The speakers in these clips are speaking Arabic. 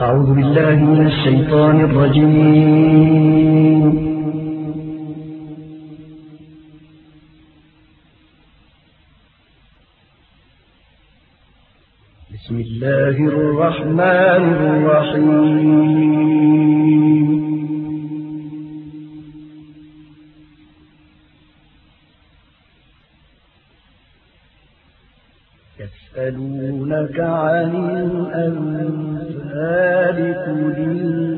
أعوذ بالله من الشيطان الرجيم. بسم الله الرحمن الرحيم. يسألونك عن الأنفال قل الأنفال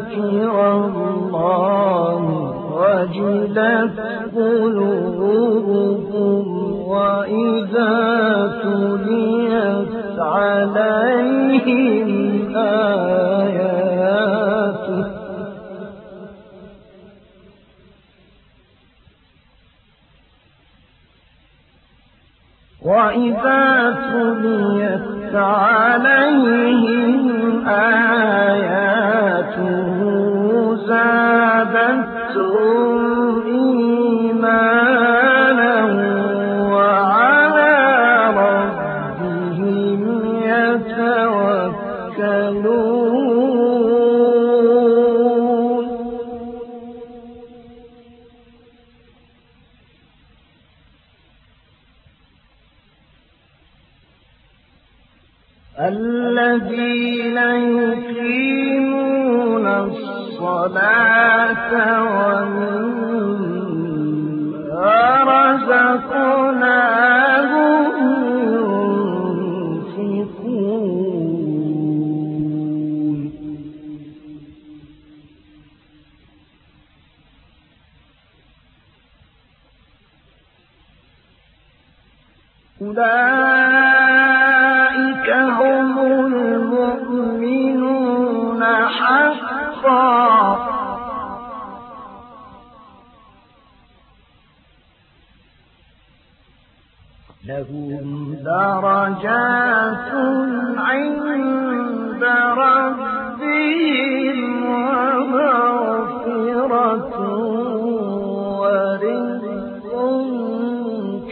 ذكر الله وجلت قلوبهم وإذا تليت عليهم آياته. وإذا تليت عليهم آياته الذين يقيمون الصلاة ومما رزقناهم ينفقون. أولئك لهم درجات عند ربهم ومغفرة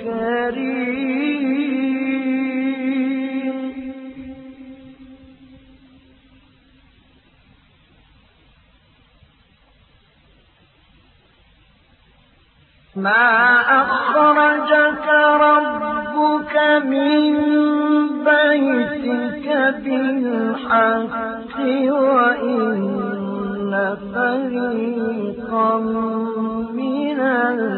كريم. ما ربك من بيتك بالحق وإن فريقا من المؤمنين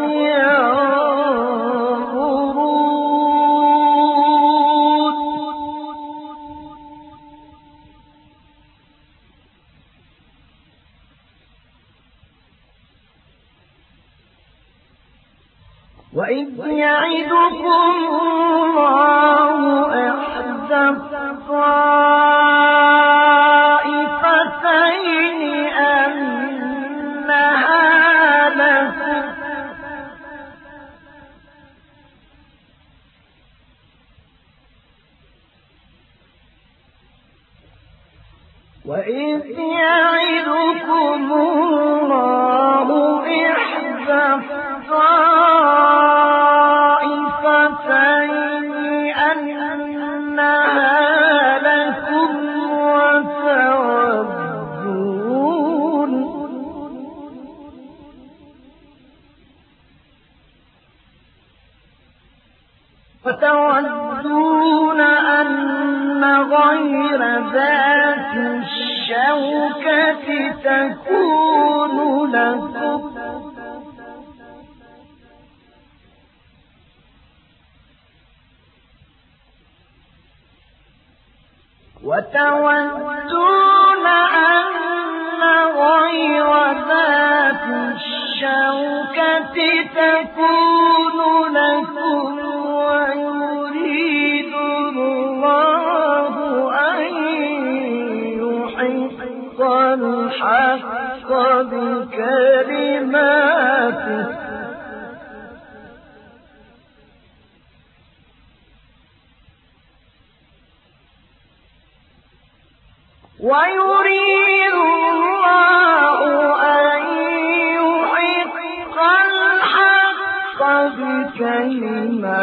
يعدكم الشوكة تكون لكم. وتودون أن غير ذات الشوكة تكون بكلماته ويريد الله أن يحق الحق بكلماته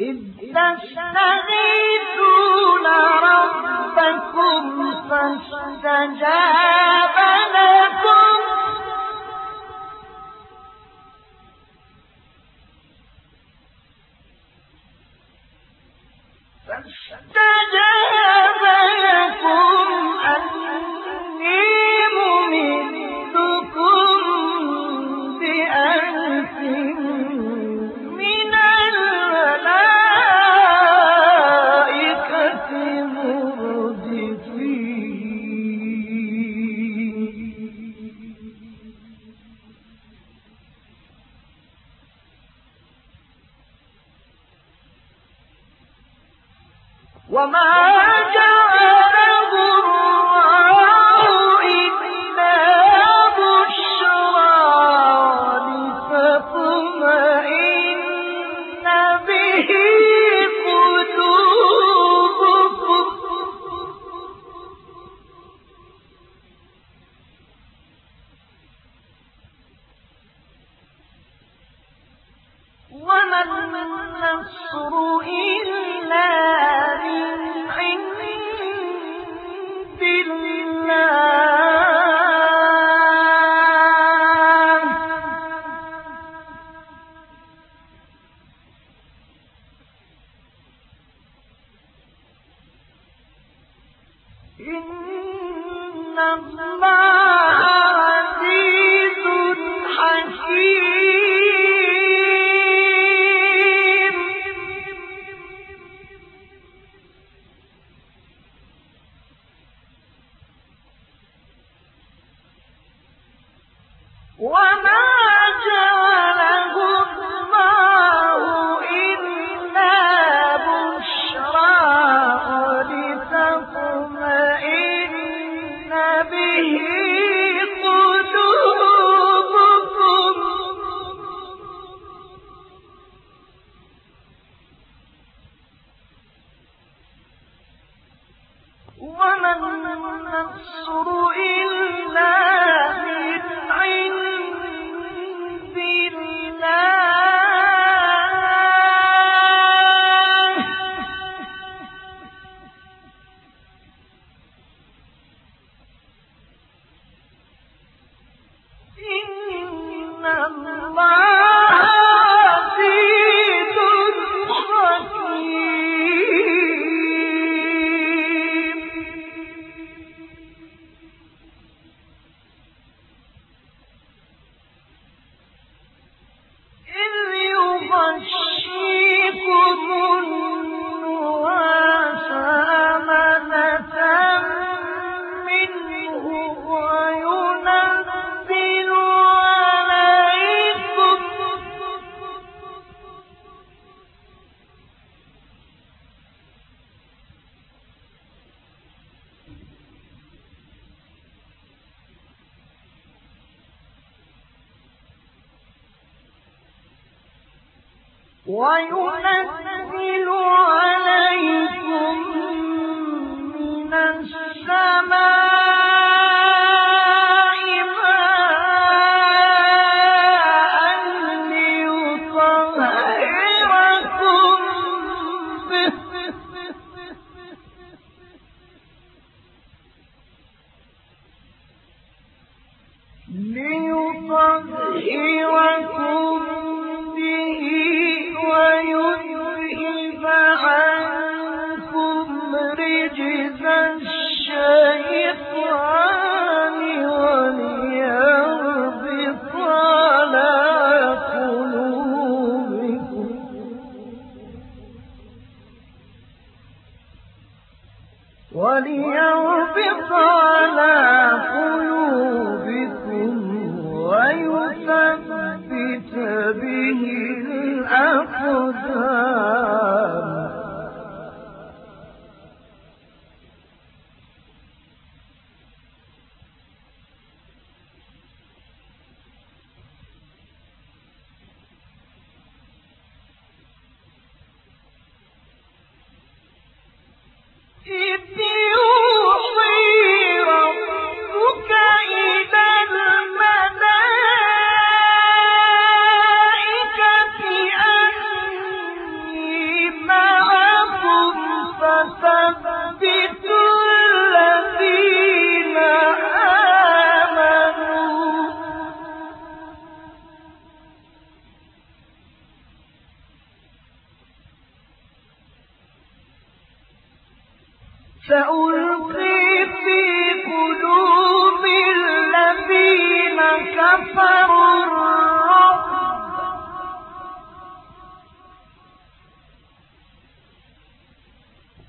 إذ تستغيثون ربكم فاستجاب وما النصر إلا وينزل عليكم من السماء وليربط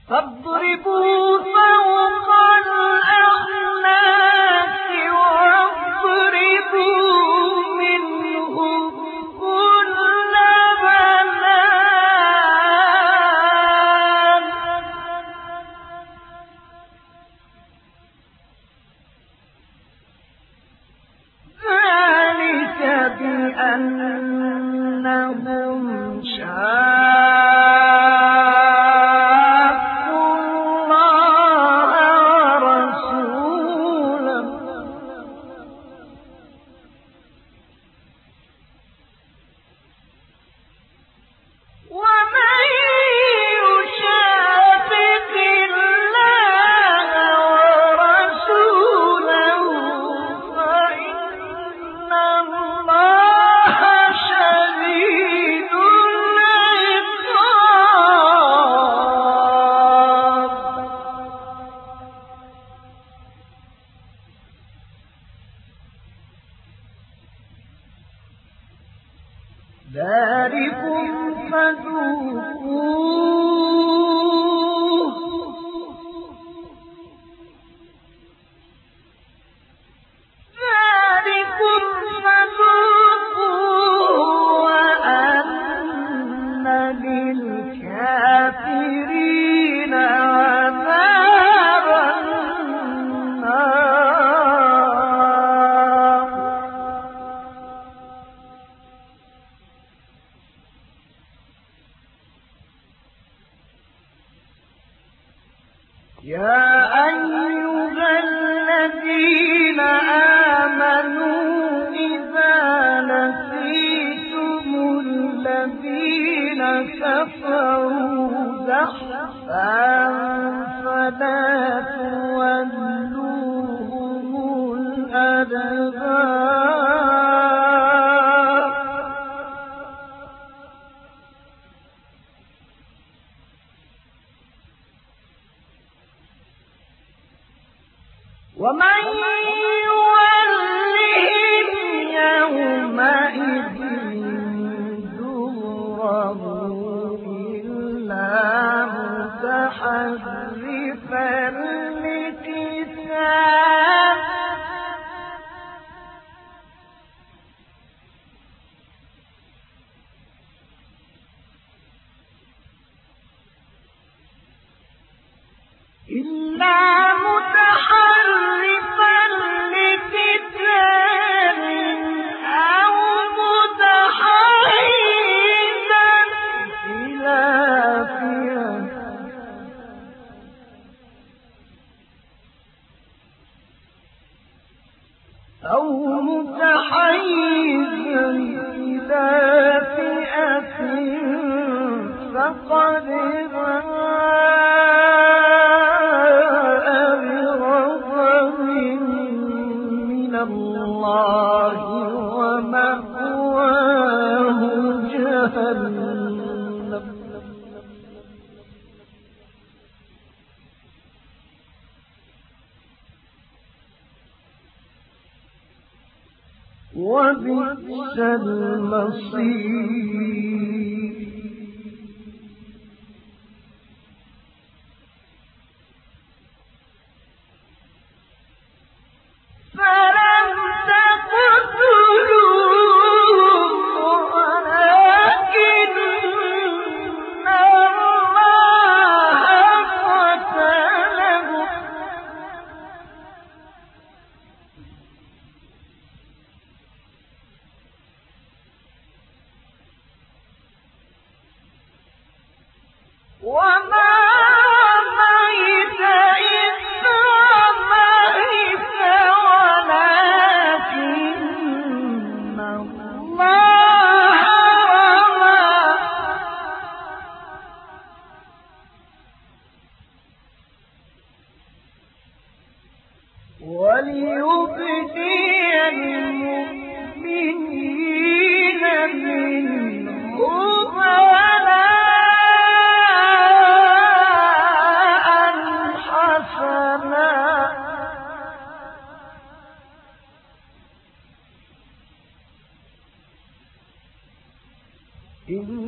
فاضربوا فوق وبئس إن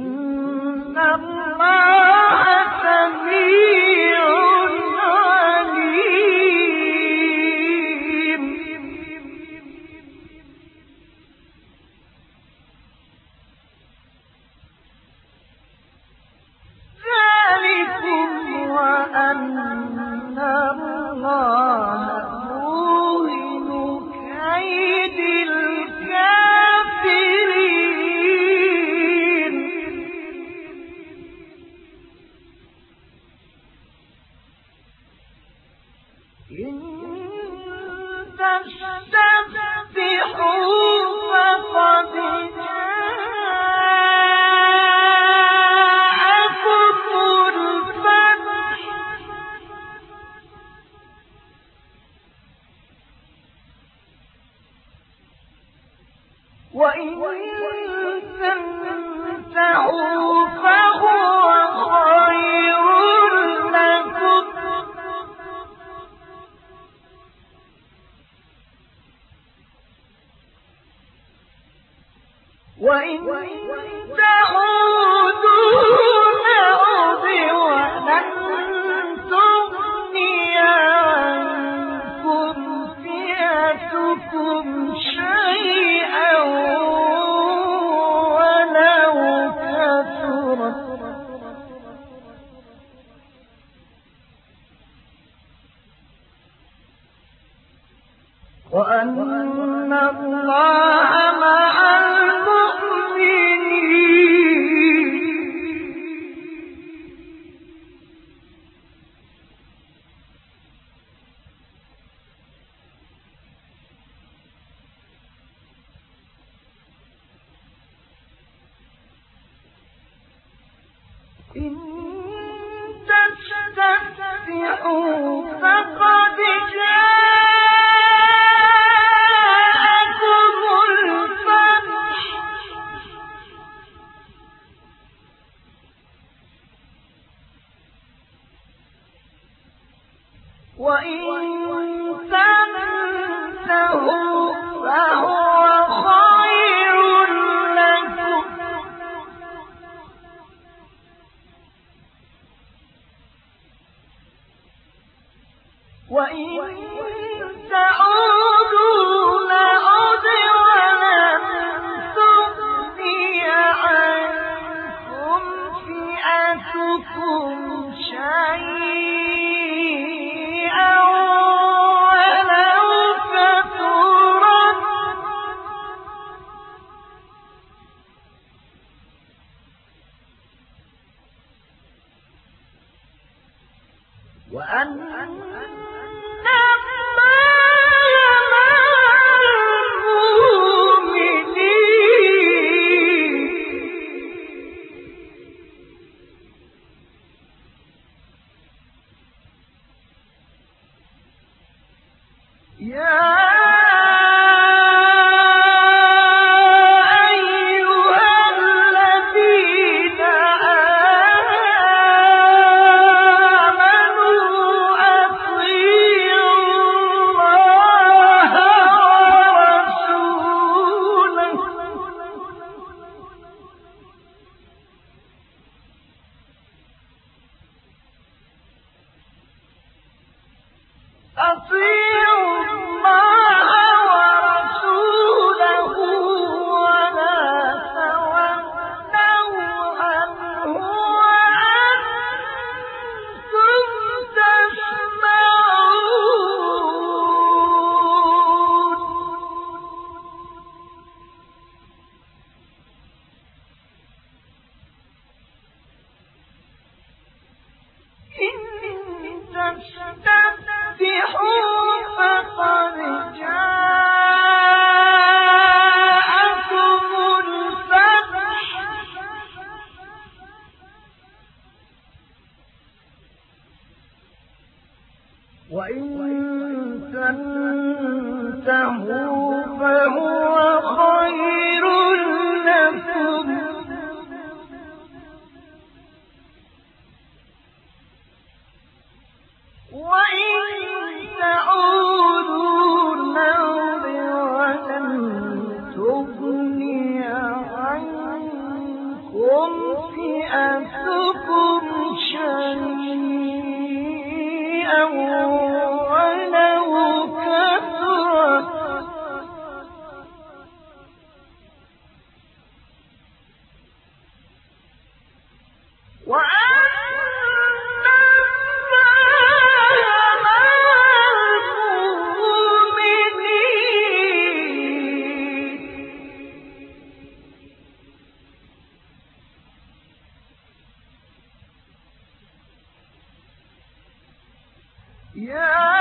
وأن الله وإن القرآن. Yeah.